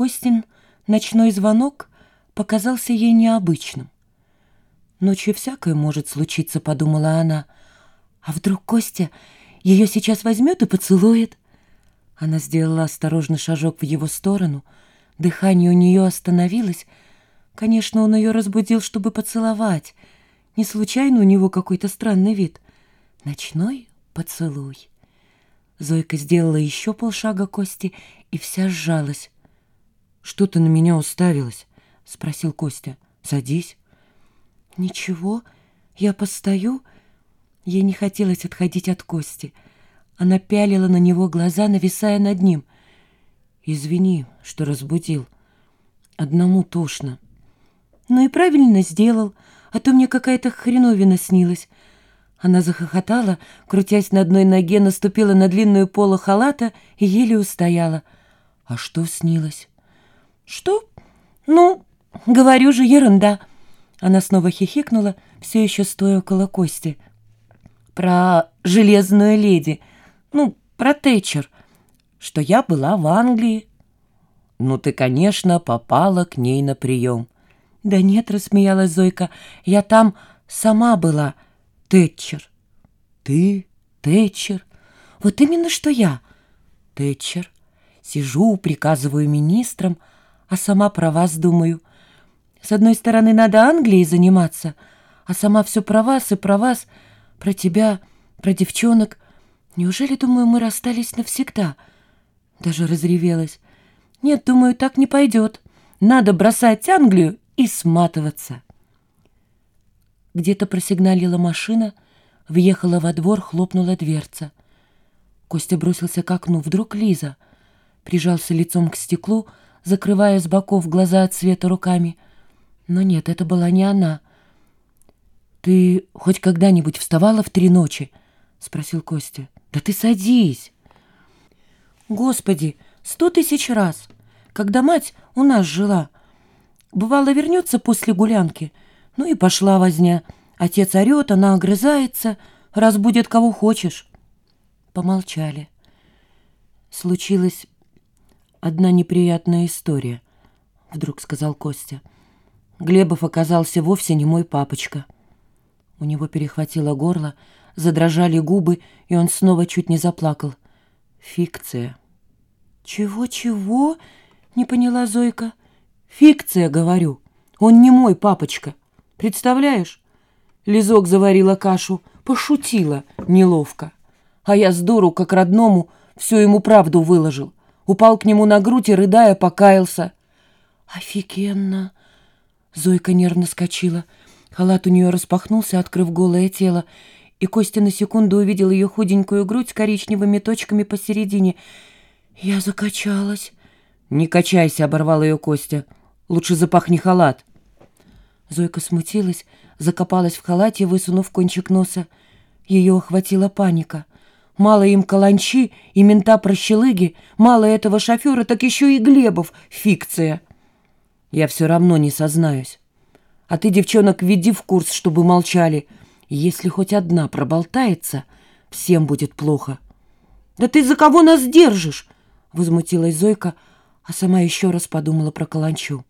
Костин ночной звонок показался ей необычным. «Ночью всякое может случиться», — подумала она. «А вдруг Костя ее сейчас возьмет и поцелует?» Она сделала осторожный шажок в его сторону. Дыхание у нее остановилось. Конечно, он ее разбудил, чтобы поцеловать. Не случайно у него какой-то странный вид. Ночной поцелуй. Зойка сделала еще полшага Кости и вся сжалась. «Что ты на меня уставилась?» — спросил Костя. «Садись». «Ничего, я постою». Ей не хотелось отходить от Кости. Она пялила на него глаза, нависая над ним. «Извини, что разбудил. Одному тошно». «Ну и правильно сделал, а то мне какая-то хреновина снилась». Она захохотала, крутясь на одной ноге, наступила на длинную полу халата и еле устояла. «А что снилось?» «Что? Ну, говорю же, ерунда». Она снова хихикнула, все еще стоя около Кости. «Про железную леди. Ну, про Тэтчер. Что я была в Англии». «Ну, ты, конечно, попала к ней на прием». «Да нет», — рассмеялась Зойка, — «я там сама была». Тэтчер. Ты, Тэтчер. Вот именно что я. Тэтчер. Сижу, приказываю министрам, а сама про вас думаю. С одной стороны, надо Англией заниматься, а сама все про вас и про вас, про тебя, про девчонок. Неужели, думаю, мы расстались навсегда? Даже разревелась. Нет, думаю, так не пойдет. Надо бросать Англию и сматываться. Где-то просигналила машина, въехала во двор, хлопнула дверца. Костя бросился к окну. Вдруг Лиза прижался лицом к стеклу, закрывая с боков глаза от света руками. Но нет, это была не она. «Ты хоть когда-нибудь вставала в три ночи?» — спросил Костя. «Да ты садись!» «Господи, сто тысяч раз! Когда мать у нас жила, бывало вернется после гулянки — ну и пошла возня. Отец орет, она огрызается, разбудит кого хочешь. Помолчали. Случилась одна неприятная история, вдруг сказал Костя. Глебов оказался вовсе не мой папочка. У него перехватило горло, задрожали губы, и он снова чуть не заплакал. Фикция. «Чего-чего?» — не поняла Зойка. «Фикция, говорю. Он не мой папочка. Представляешь? Лизок заварила кашу, пошутила неловко. А я с дуру, как родному, всю ему правду выложил. Упал к нему на грудь и, рыдая, покаялся. «Офигенно!» Зойка нервно скочила. Халат у нее распахнулся, открыв голое тело, и Костя на секунду увидел ее худенькую грудь с коричневыми точками посередине. Я закачалась. «Не качайся», — оборвал ее Костя. «Лучше запахни халат». Зойка смутилась, закопалась в халате, высунув кончик носа. Ее охватила паника. Мало им каланчи и мента-прощелыги, мало этого шофера, так еще и Глебов — фикция. Я все равно не сознаюсь. А ты, девчонок, веди в курс, чтобы молчали. Если хоть одна проболтается, всем будет плохо. «Да ты за кого нас держишь?» — возмутилась Зойка, а сама еще раз подумала про каланчу.